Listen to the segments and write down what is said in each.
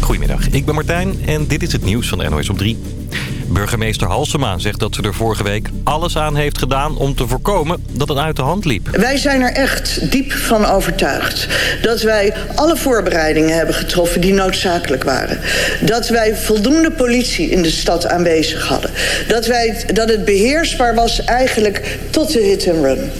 Goedemiddag, ik ben Martijn en dit is het nieuws van de NOS op 3. Burgemeester Halsema zegt dat ze er vorige week alles aan heeft gedaan om te voorkomen dat het uit de hand liep. Wij zijn er echt diep van overtuigd dat wij alle voorbereidingen hebben getroffen die noodzakelijk waren. Dat wij voldoende politie in de stad aanwezig hadden. Dat, wij, dat het beheersbaar was eigenlijk tot de hit and run.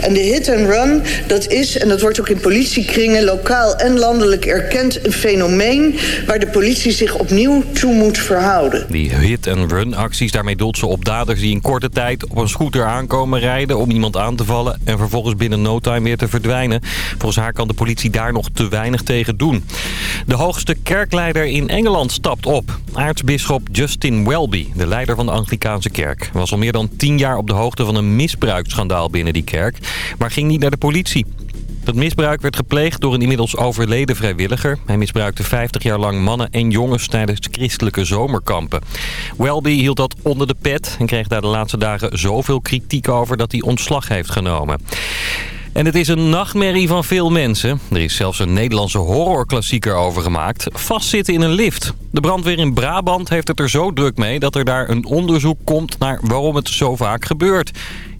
En de hit and run, dat is, en dat wordt ook in politiekringen lokaal en landelijk erkend, een fenomeen waar de politie zich opnieuw toe moet verhouden. Die hit and run acties. Daarmee doelt ze op daders die in korte tijd op een scooter aankomen rijden om iemand aan te vallen en vervolgens binnen no time weer te verdwijnen. Volgens haar kan de politie daar nog te weinig tegen doen. De hoogste kerkleider in Engeland stapt op. Aartsbisschop Justin Welby, de leider van de Anglikaanse kerk, was al meer dan tien jaar op de hoogte van een misbruiksschandaal binnen die kerk, maar ging niet naar de politie. Het misbruik werd gepleegd door een inmiddels overleden vrijwilliger. Hij misbruikte 50 jaar lang mannen en jongens tijdens christelijke zomerkampen. Welby hield dat onder de pet en kreeg daar de laatste dagen zoveel kritiek over dat hij ontslag heeft genomen. En het is een nachtmerrie van veel mensen. Er is zelfs een Nederlandse horrorklassieker over gemaakt. Vastzitten in een lift. De brandweer in Brabant heeft het er zo druk mee... dat er daar een onderzoek komt naar waarom het zo vaak gebeurt.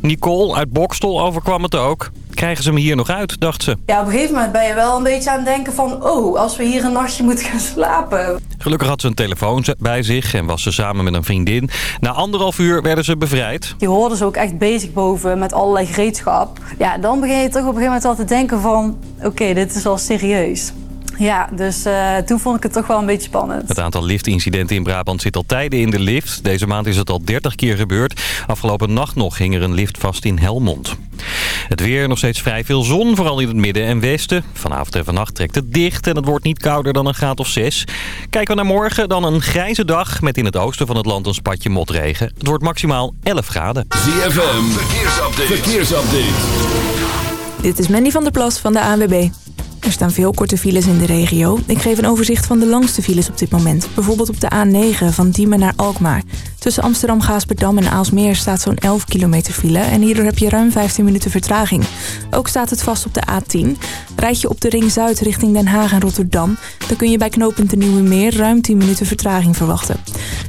Nicole uit Bokstel overkwam het ook. Krijgen ze hem hier nog uit, dacht ze. Ja, op een gegeven moment ben je wel een beetje aan het denken van... oh, als we hier een nachtje moeten gaan slapen. Gelukkig had ze een telefoon bij zich en was ze samen met een vriendin. Na anderhalf uur werden ze bevrijd. Je hoorde ze ook echt bezig boven met allerlei gereedschap. Ja, dan begin je toch op een gegeven moment al te denken van... oké, dit is wel serieus. Ja, dus uh, toen vond ik het toch wel een beetje spannend. Het aantal liftincidenten in Brabant zit al tijden in de lift. Deze maand is het al 30 keer gebeurd. Afgelopen nacht nog hing er een lift vast in Helmond. Het weer nog steeds vrij veel zon, vooral in het midden en westen. Vanavond en vannacht trekt het dicht en het wordt niet kouder dan een graad of 6. Kijken we naar morgen, dan een grijze dag met in het oosten van het land een spatje motregen. Het wordt maximaal 11 graden. ZFM, verkeersupdate. verkeersupdate. Dit is Mandy van der Plas van de ANWB. Er staan veel korte files in de regio. Ik geef een overzicht van de langste files op dit moment. Bijvoorbeeld op de A9 van Diemen naar Alkmaar. Tussen Amsterdam, Gaasperdam en Aalsmeer staat zo'n 11 kilometer file... en hierdoor heb je ruim 15 minuten vertraging. Ook staat het vast op de A10. Rijd je op de Ring Zuid richting Den Haag en Rotterdam... dan kun je bij knooppunt de Nieuwe Meer ruim 10 minuten vertraging verwachten.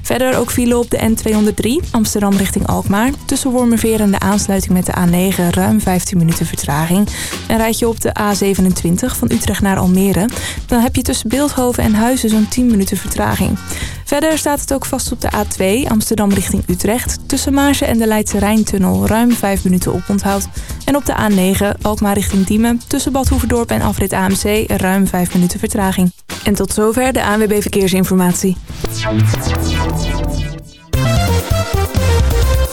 Verder ook file op de N203 Amsterdam richting Alkmaar. Tussen Wormerveer en de aansluiting met de A9 ruim 15 minuten vertraging. En rijd je op de A27 van Utrecht naar Almere... dan heb je tussen Beeldhoven en Huizen zo'n 10 minuten vertraging. Verder staat het ook vast op de A2 Amsterdam richting Utrecht. Tussen Maarsen en de Leidse Rijntunnel ruim 5 minuten oponthoud. En op de A9 Alkmaar richting Diemen. Tussen Bad Hoeverdorp en Afrit AMC ruim 5 minuten vertraging. En tot zover de ANWB Verkeersinformatie.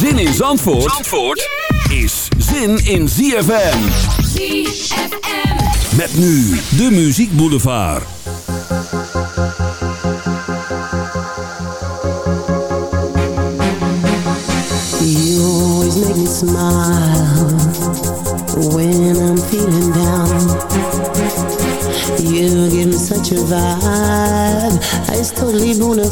Zin in Zandvoort, Zandvoort is zin in ZFM. ZFM. Met nu de Muziek Boulevard. You always make me smile when I'm feeling down. You give me such a vibe, it's totally bona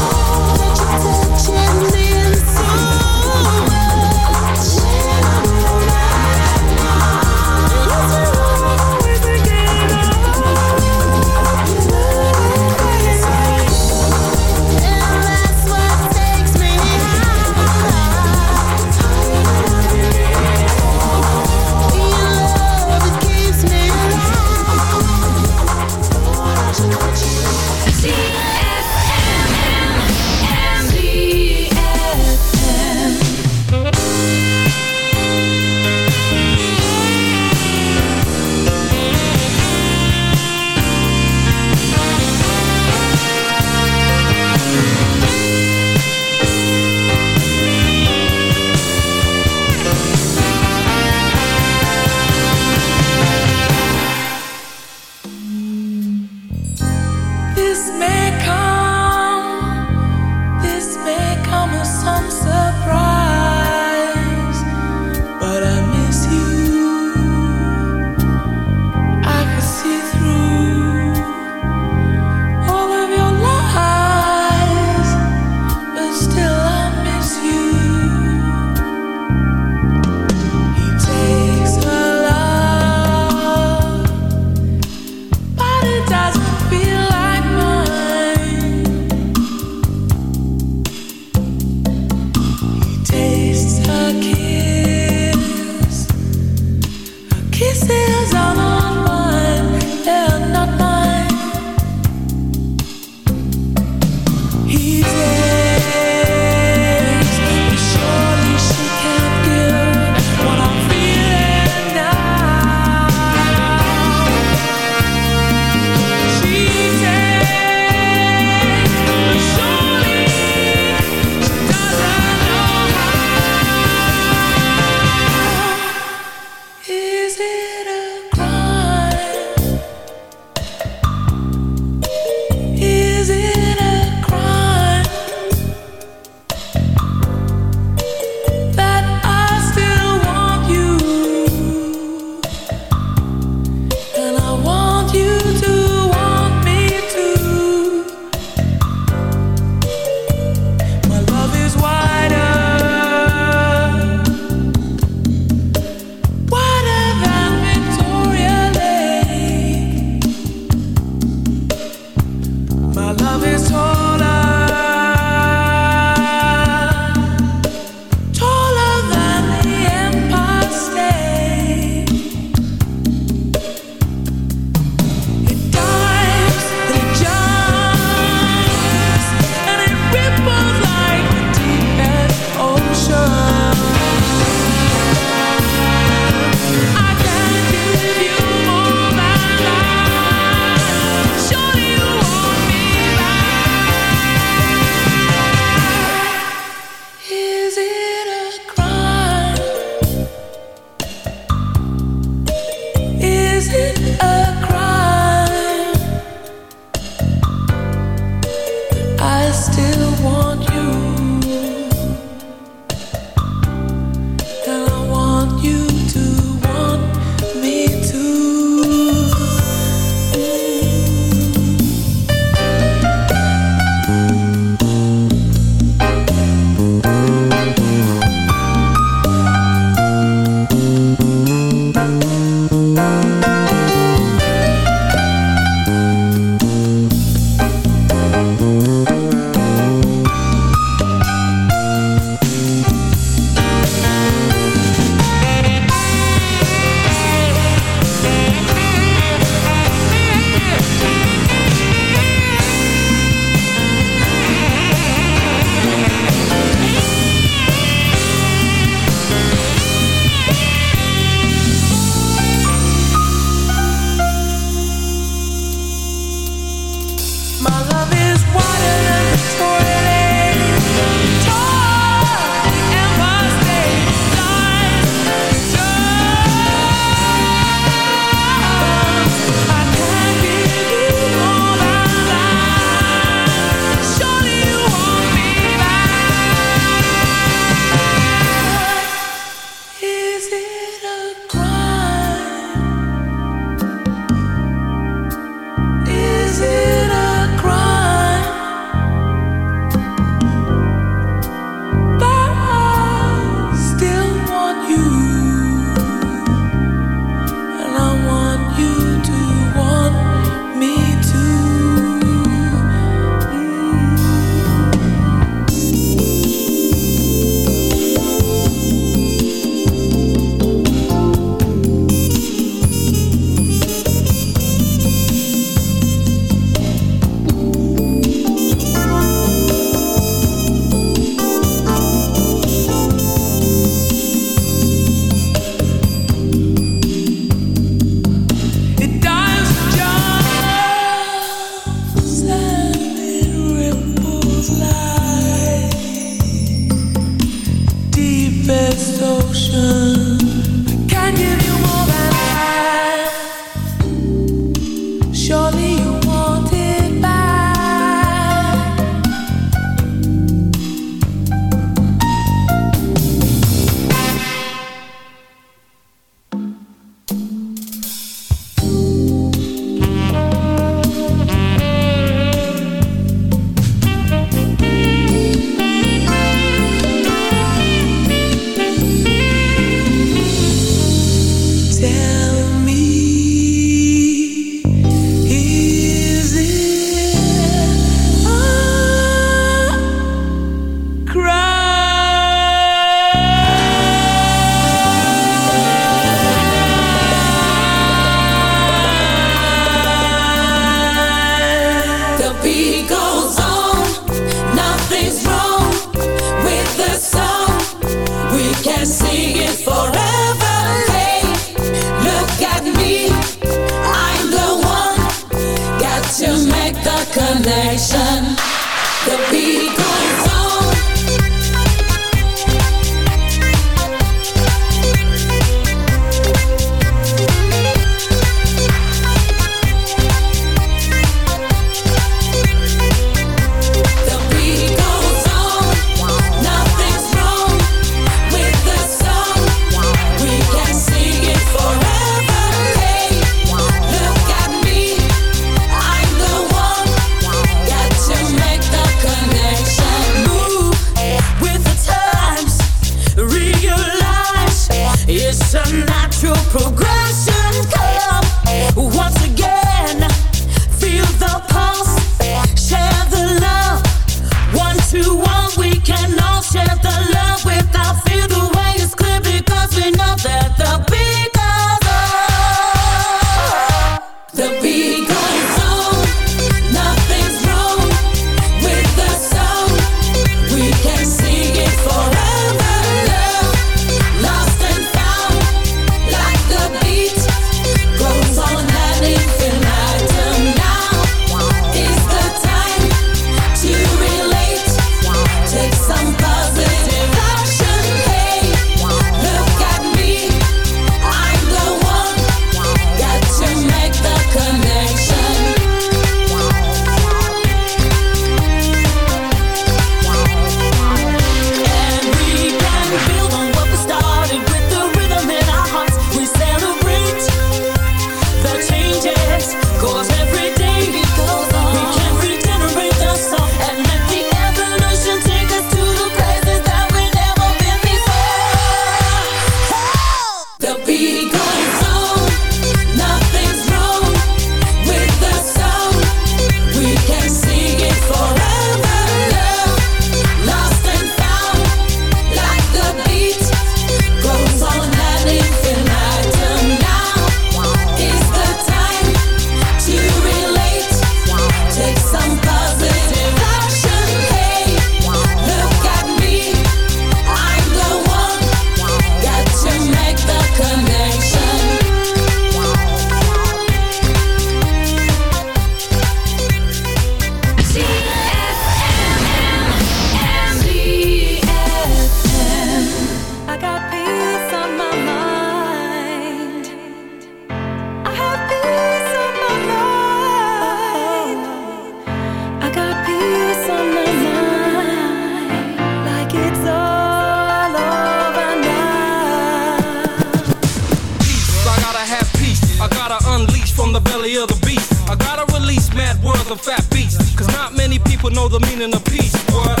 World of fat beats. Cause not many people know the meaning of peace. What?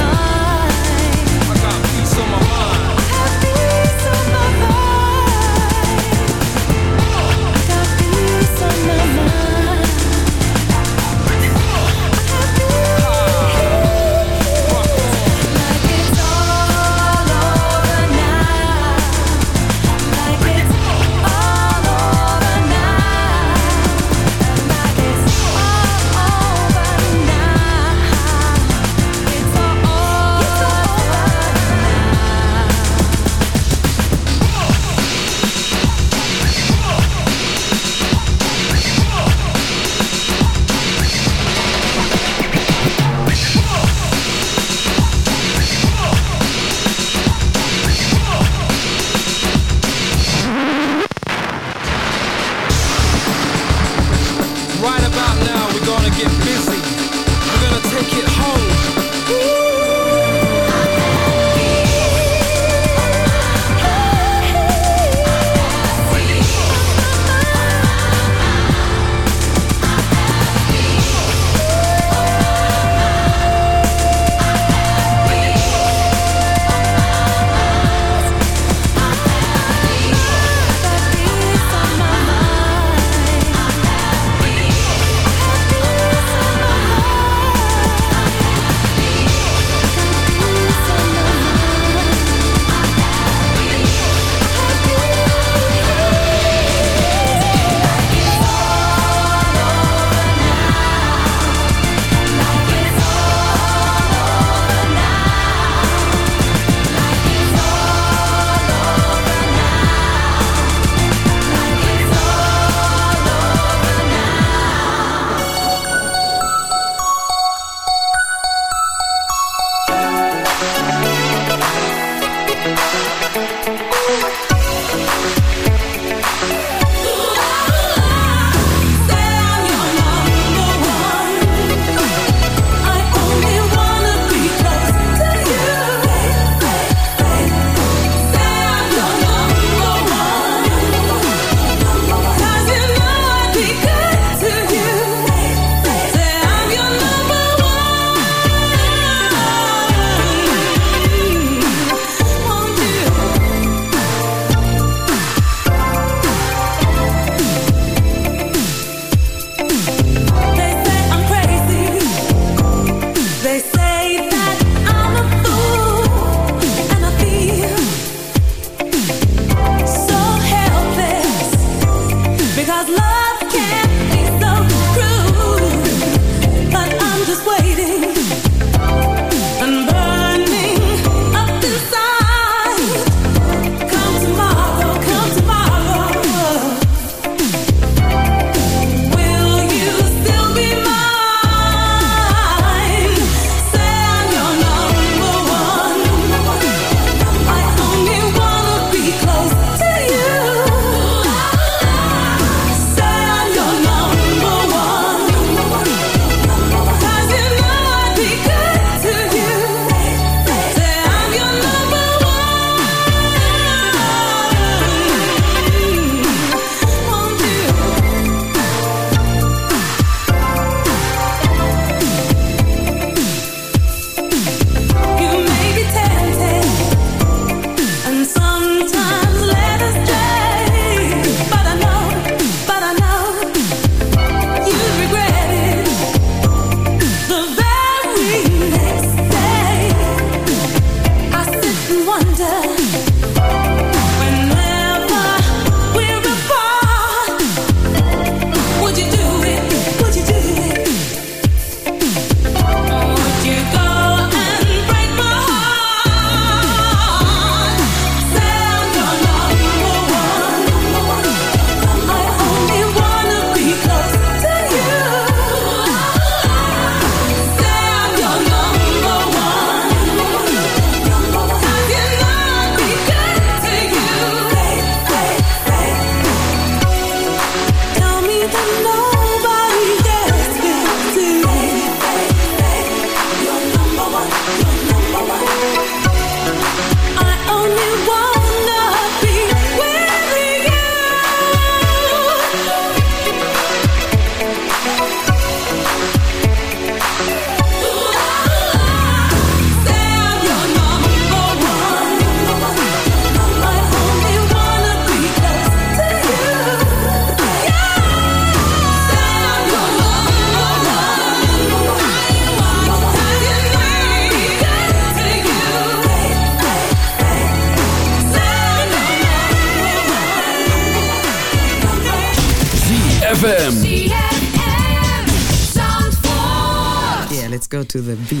To the beach.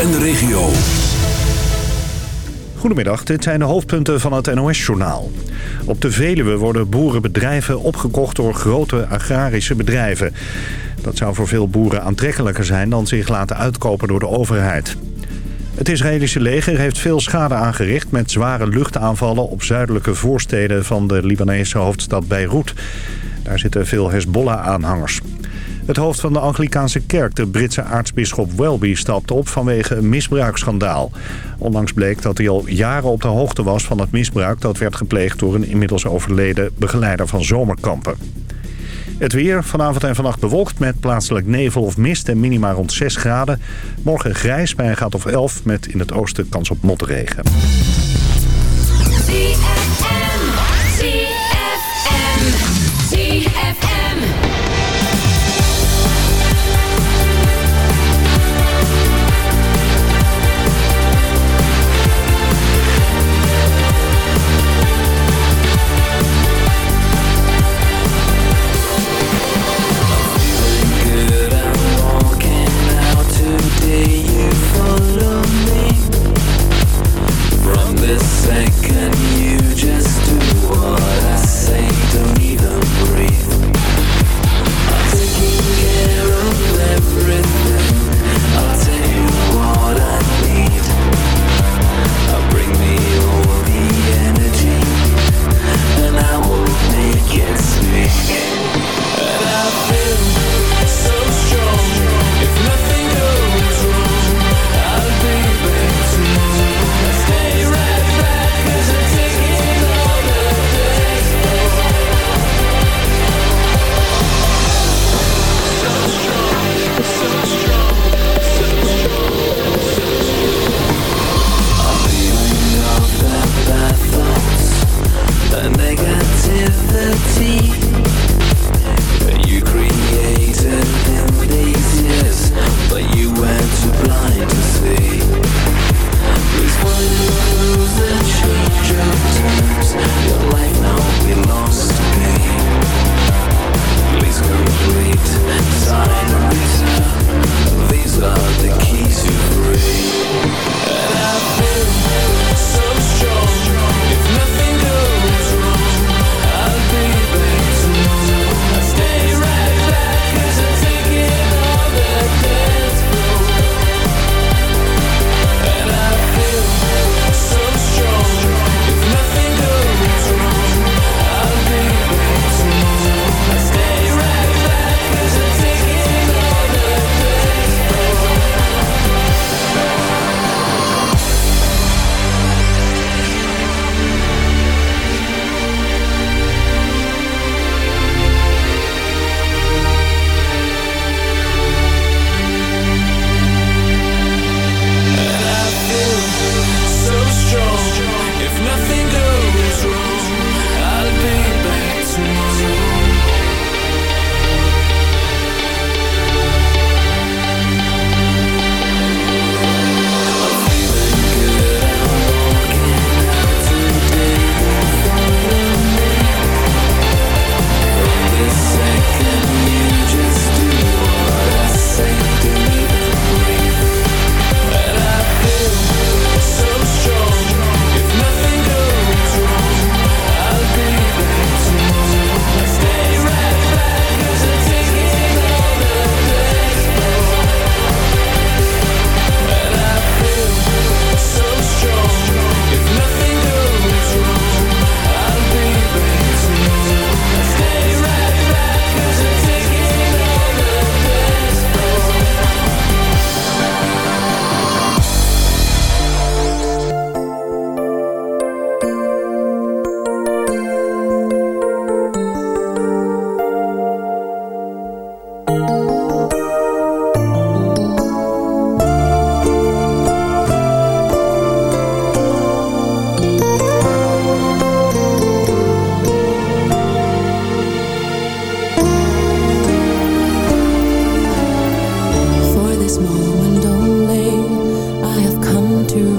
en de regio. Goedemiddag, dit zijn de hoofdpunten van het NOS-journaal. Op de Veluwe worden boerenbedrijven opgekocht door grote agrarische bedrijven. Dat zou voor veel boeren aantrekkelijker zijn dan zich laten uitkopen door de overheid. Het Israëlische leger heeft veel schade aangericht met zware luchtaanvallen op zuidelijke voorsteden van de Libanese hoofdstad Beirut. Daar zitten veel Hezbollah-aanhangers. Het hoofd van de Anglikaanse kerk, de Britse aartsbisschop Welby, stapte op vanwege een misbruiksschandaal. Onlangs bleek dat hij al jaren op de hoogte was van het misbruik dat werd gepleegd door een inmiddels overleden begeleider van zomerkampen. Het weer vanavond en vannacht bewolkt met plaatselijk nevel of mist en minima rond 6 graden. Morgen grijs bij een graad of 11 met in het oosten kans op motregen.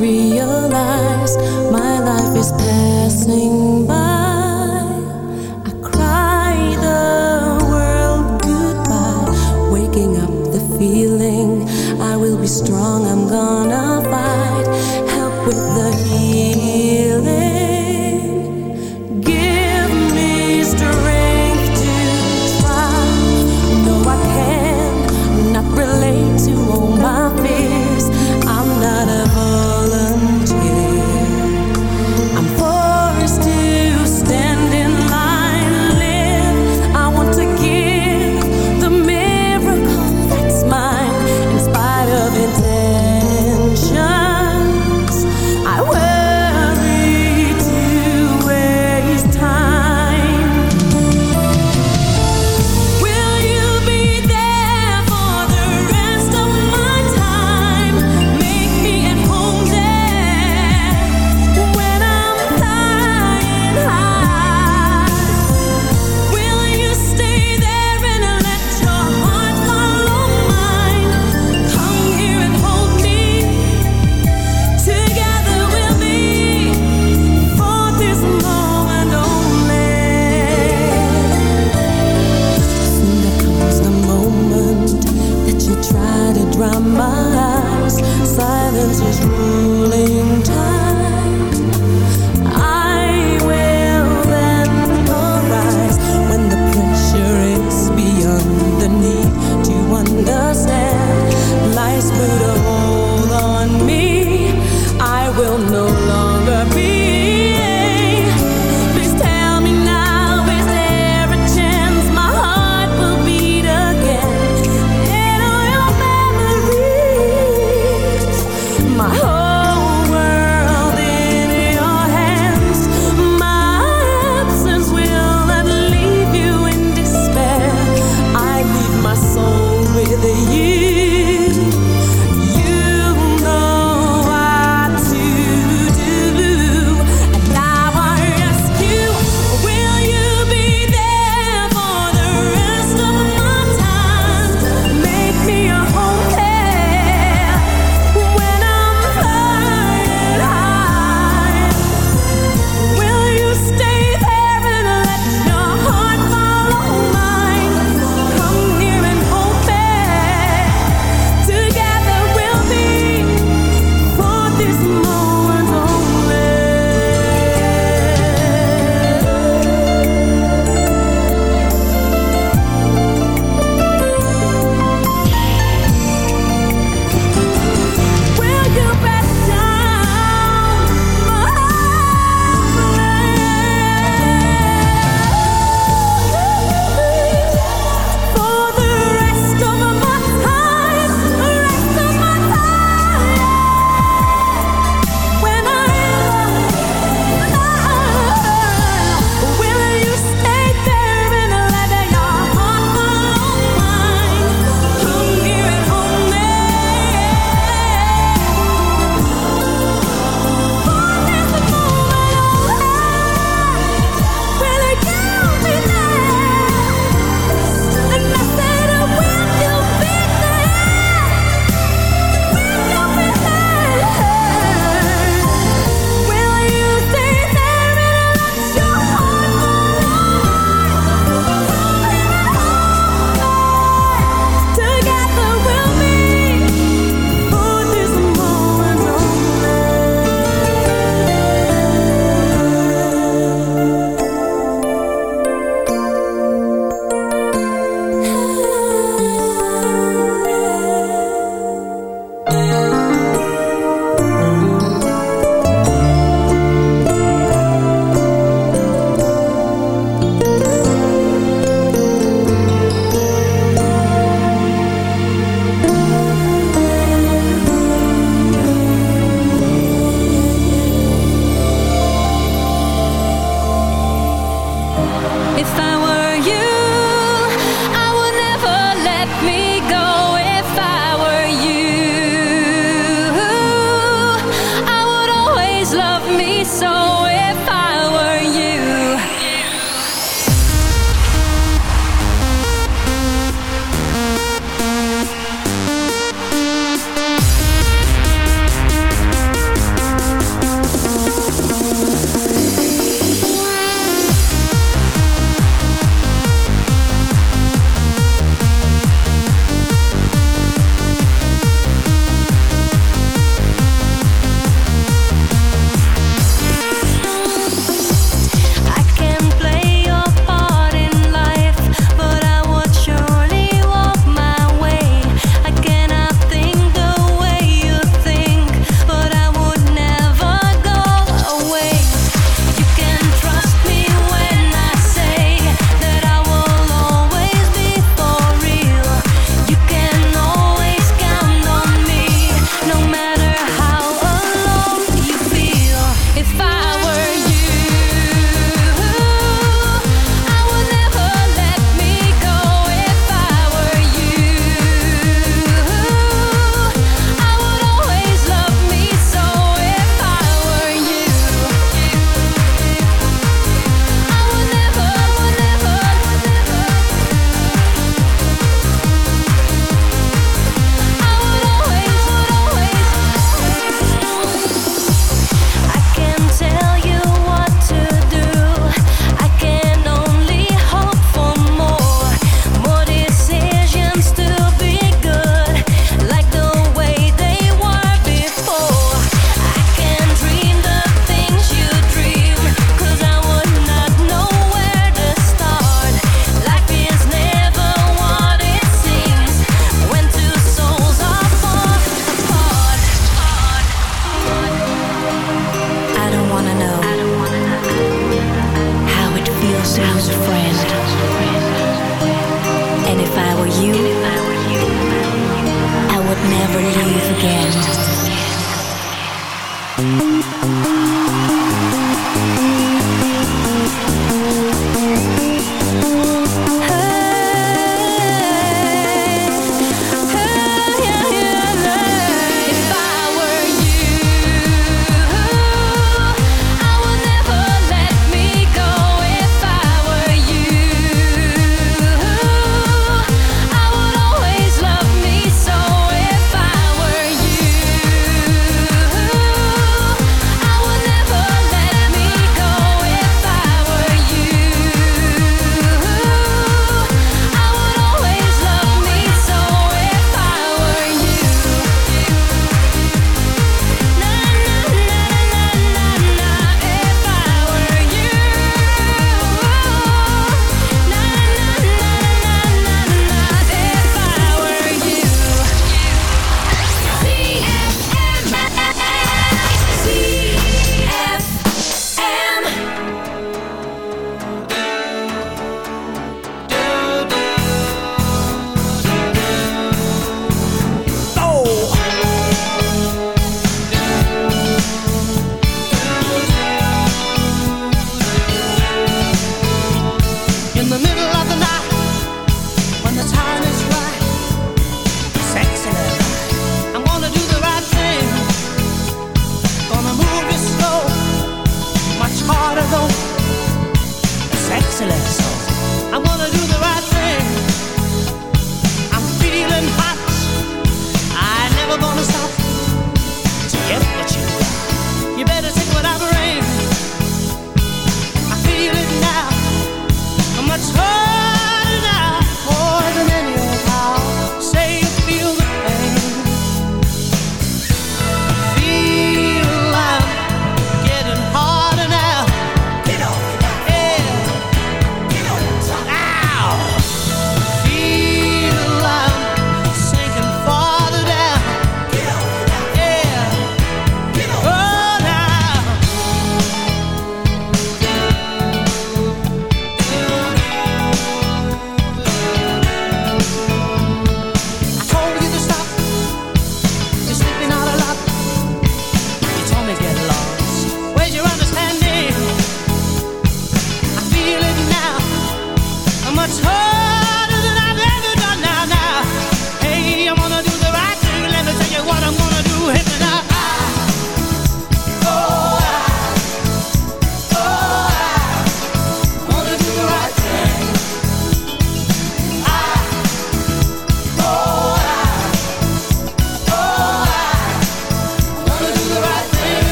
Realize my life is past